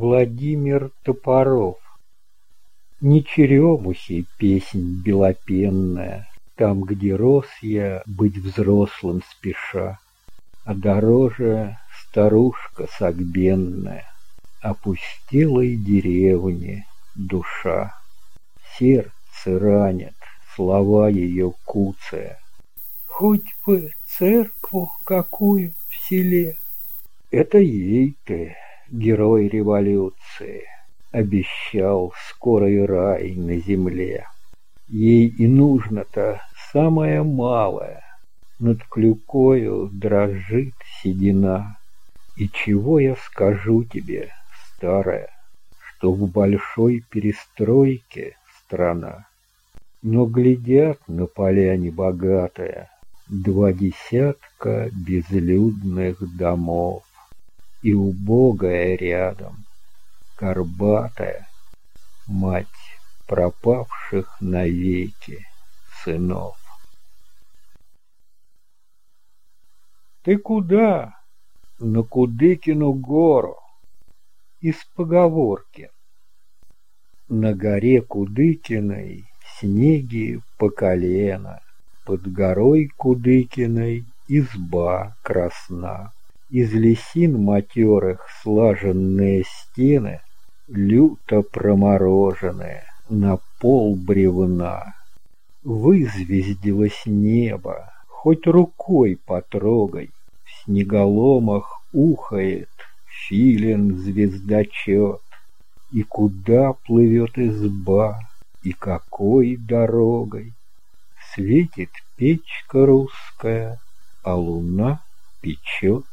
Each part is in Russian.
Владимир Топоров Не черемухи песнь белопенная, Там, где рос я, быть взрослым спеша, А дороже старушка согбенная, Опустелой деревни душа. Сердце ранит, слова ее куция. Хоть бы церкву какую в селе. Это ей ты, герой революции, Обещал скорый рай на земле. Ей и нужно-то самое малое, Над клюкою дрожит седина. И чего я скажу тебе, старая, Что в большой перестройке страна, Но глядят на поля небогатая Два десятка безлюдных домов и убогая рядом, горбатая, мать пропавших навеки сынов. Ты куда? На Кудыкину гору. Из поговорки. На горе Кудыкиной снеги по колено, Под горой Кудыкиной изба красна. Из лесин матерых слаженные стены, Люто промороженные, на пол бревна. Вызвездилось небо, хоть рукой потрогай, В снеголомах ухает филин-звездочет. И куда плывет изба, и какой дорогой? Светит печка русская, а луна печет.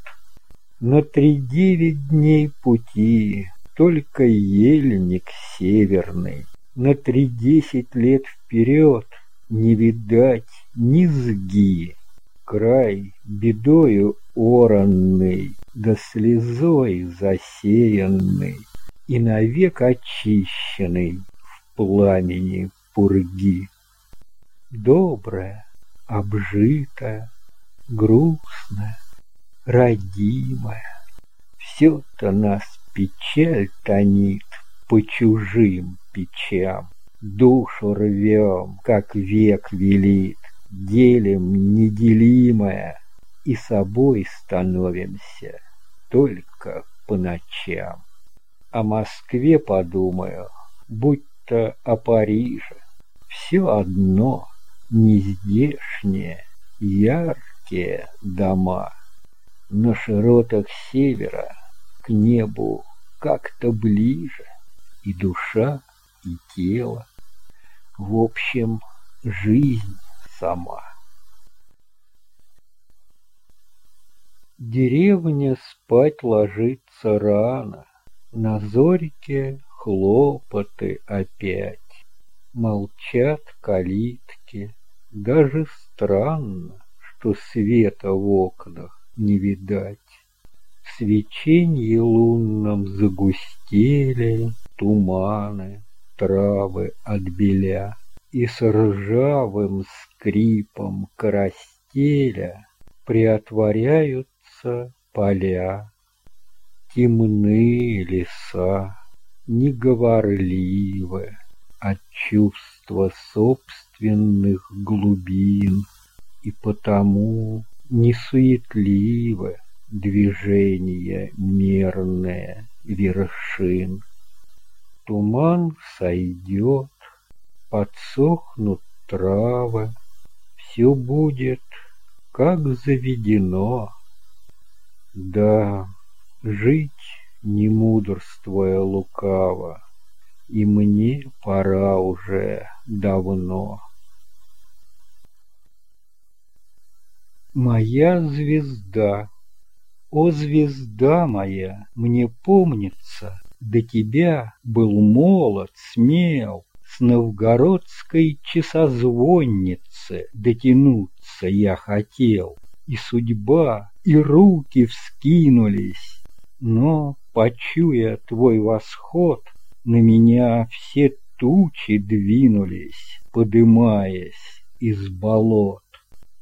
На три девять дней пути только ельник северный, На три десять лет вперед не видать низги. Край бедою оранный, да слезой засеянный И навек очищенный в пламени пурги. Добрая, обжитая, грустная, родимая. Все-то нас печаль тонит по чужим печам. Душу рвем, как век велит, делим неделимое, И собой становимся только по ночам. О Москве подумаю, будто о Париже. Все одно, нездешние, яркие дома на широтах севера к небу как-то ближе и душа, и тело, в общем, жизнь сама. Деревня спать ложится рано, на зорьке хлопоты опять. Молчат калитки, даже странно, что света в окнах не видать. В свеченье лунном загустели туманы, травы отбеля, И с ржавым скрипом карастеля Приотворяются поля. Темны леса, неговорливы От чувства собственных глубин, И потому Несуетливо движение мерное вершин. Туман сойдет, подсохнут травы, Все будет, как заведено. Да, жить, не мудрствуя лукаво, И мне пора уже давно. Моя звезда, о звезда моя, мне помнится, До тебя был молод, смел, С новгородской часозвонницы Дотянуться я хотел, И судьба, и руки вскинулись, Но, почуя твой восход, На меня все тучи двинулись, Подымаясь из болот.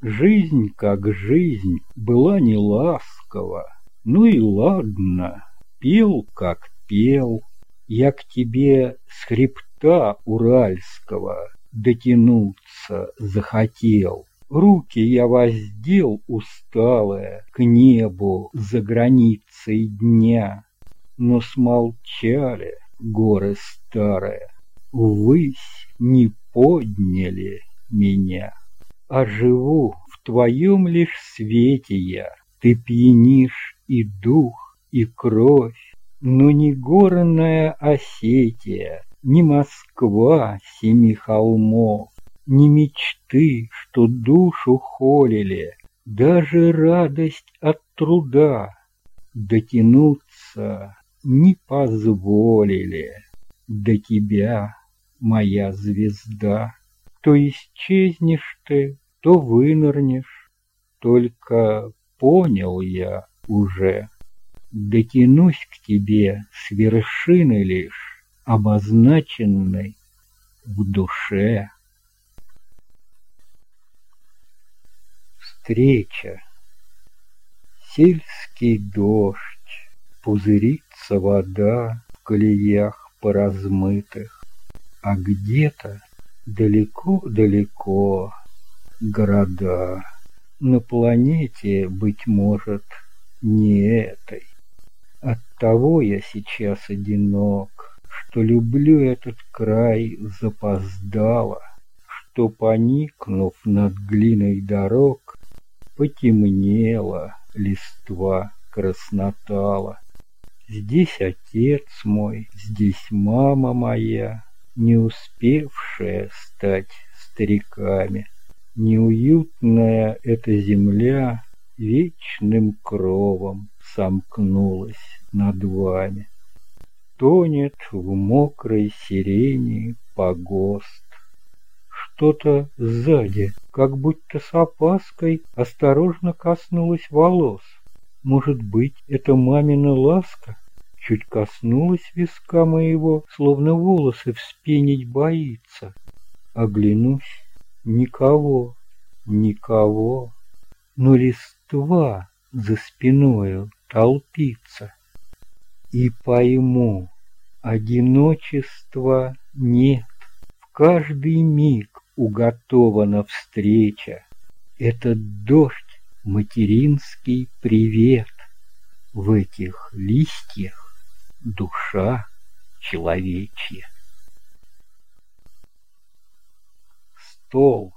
Жизнь, как жизнь, была не ласкова. Ну и ладно, пил, как пел, я к тебе с хребта Уральского дотянуться захотел. Руки я воздел усталые к небу за границей дня, но смолчали горы старые, ввысь не подняли меня. А живу в твоем лишь свете я, ты пьянишь и дух, и кровь, но не горная Осетия, не Москва семи холмов, не мечты, что душу холили, даже радость от труда дотянуться не позволили до тебя, моя звезда. То исчезнешь ты, то вынырнешь, только понял я уже. Дотянусь к тебе с вершины лишь, обозначенной в душе. Встреча. Сельский дождь, пузырится вода в колеях поразмытых, а где-то далеко-далеко города. На планете, быть может, не этой. Оттого я сейчас одинок, что люблю этот край запоздало, что, поникнув над глиной дорог, потемнела листва краснотала. Здесь отец мой, здесь мама моя, не успевшая стать стариками. Неуютная эта земля вечным кровом сомкнулась над вами. Тонет в мокрой сирени погост. Что-то сзади, как будто с опаской, осторожно коснулось волос. Может быть, это мамина ласка? Чуть коснулась виска моего, словно волосы вспенить боится. Оглянусь, никого, никого, но листва за спиною толпится. И пойму, одиночества нет, в каждый миг уготована встреча. Этот дождь материнский привет. В этих листьях душа человечья. Стол.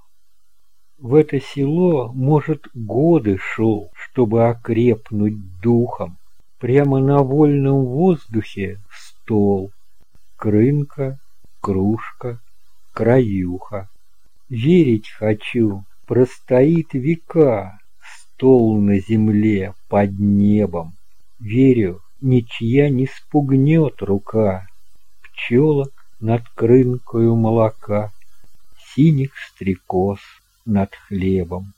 В это село, может, годы шел, чтобы окрепнуть духом. Прямо на вольном воздухе стол, крынка, кружка, краюха. Верить хочу, простоит века, стол на земле под небом. Верю, ничья не спугнет рука Пчелок над крынкою молока, Синих стрекоз над хлебом.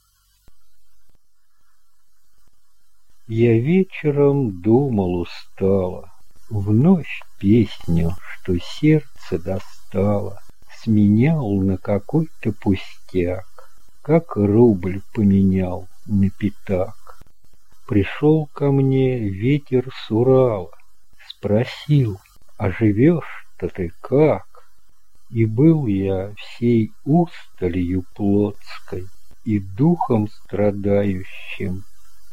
Я вечером думал устало, Вновь песню, что сердце достало, Сменял на какой-то пустяк, Как рубль поменял на пятак. Пришел ко мне ветер с Урала, Спросил, а живешь-то ты как? И был я всей усталью плотской И духом страдающим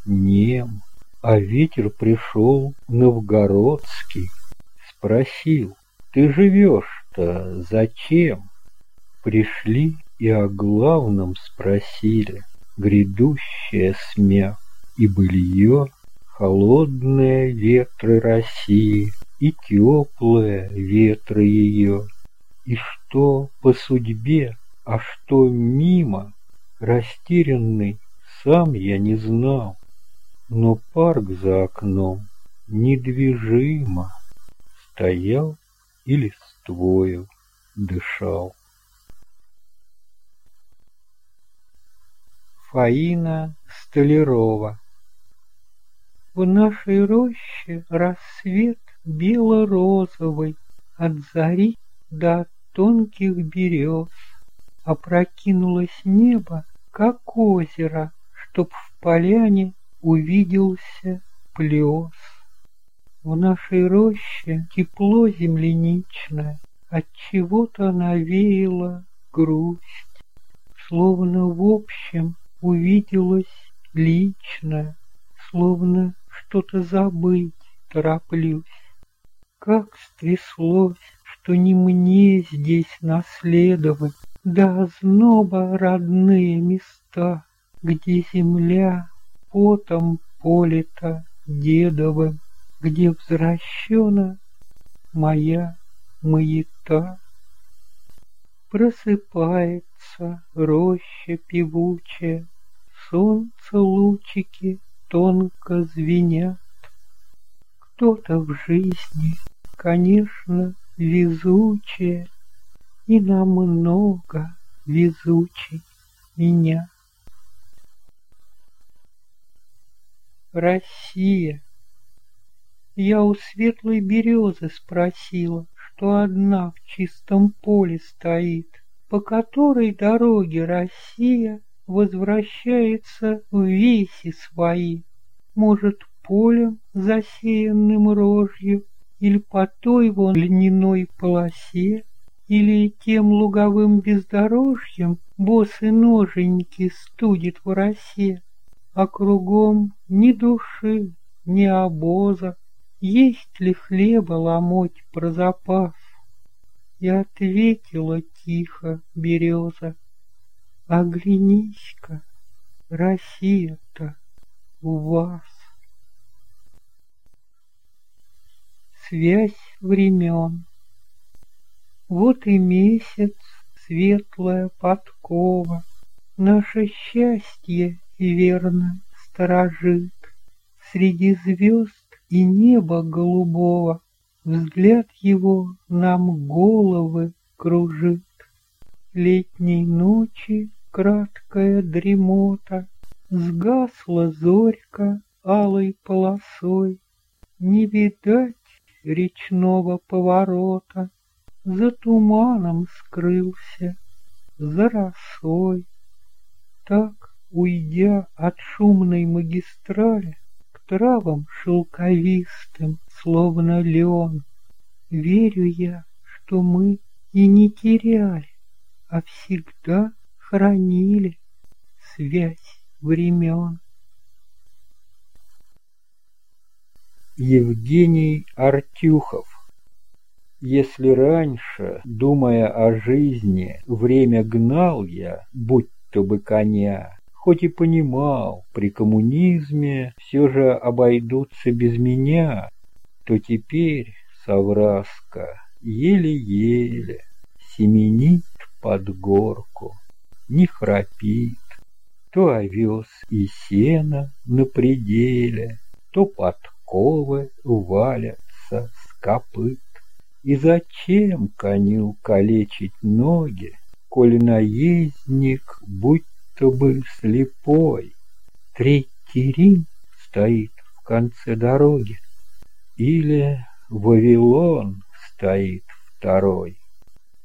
нем. А ветер пришел новгородский, Спросил, ты живешь-то зачем? Пришли и о главном спросили, Грядущее смех и былье, Холодные ветры России и теплые ветры ее. И что по судьбе, а что мимо, Растерянный сам я не знал, Но парк за окном недвижимо Стоял и листвою дышал. Фаина Столярова В нашей роще рассвет бело-розовый От зари до тонких берез. Опрокинулось небо, как озеро, Чтоб в поляне увиделся плес. В нашей роще тепло земляничное, от чего-то навеяла грусть, Словно в общем увиделась лично, Словно что-то забыть тороплюсь. Как стряслось, что не мне здесь наследовать, До озноба родные места, Где земля потом полита дедовым, Где возвращена моя маята. Просыпается роща певучая, Солнце лучики тонко звенят. Кто-то в жизни, конечно, везучее, И намного везучий меня. Россия. Я у светлой березы спросила, что одна в чистом поле стоит, по которой дороге Россия возвращается в веси свои. Может, полем, засеянным рожью, или по той вон льняной полосе, или тем луговым бездорожьем босы ноженьки студит в росе, а кругом ни души, ни обоза, есть ли хлеба ломоть про запас? И ответила тихо береза, Оглянись-ка, Россия-то у вас. Связь времен. Вот и месяц, светлая подкова, Наше счастье верно сторожит Среди звезд и неба голубого Взгляд его нам головы кружит. Летней ночи краткая дремота, Сгасла зорька алой полосой, Не видать речного поворота, За туманом скрылся, за росой. Так, уйдя от шумной магистрали, травам шелковистым, словно лен. Верю я, что мы и не теряли, а всегда хранили связь времен. Евгений Артюхов. Если раньше, думая о жизни, время гнал я, будь то бы коня, хоть и понимал, при коммунизме все же обойдутся без меня, то теперь совраска еле-еле семенит под горку, не храпит, то овес и сено на пределе, то подковы валятся с копыт. И зачем коню калечить ноги, коли наездник, будь чтобы слепой. Третий Рим стоит в конце дороги, или Вавилон стоит второй,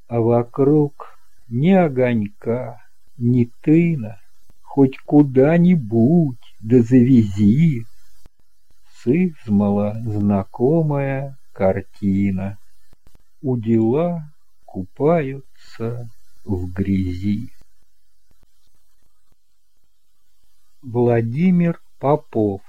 а вокруг ни огонька, ни тына, хоть куда-нибудь да завези. Сызмала знакомая картина, у дела купаются в грязи. Владимир Попов.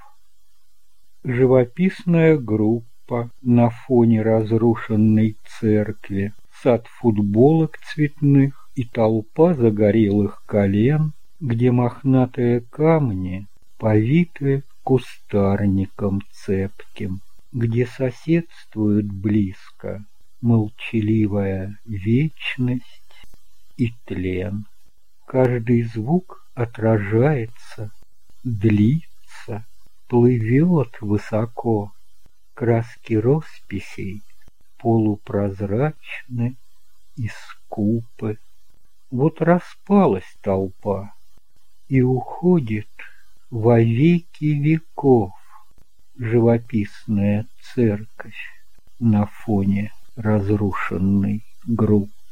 Живописная группа на фоне разрушенной церкви, сад футболок цветных и толпа загорелых колен, где мохнатые камни повиты кустарником цепким, где соседствуют близко молчаливая вечность и тлен. Каждый звук отражается длится, плывет высоко. Краски росписей полупрозрачны и скупы. Вот распалась толпа и уходит во веки веков живописная церковь на фоне разрушенной группы.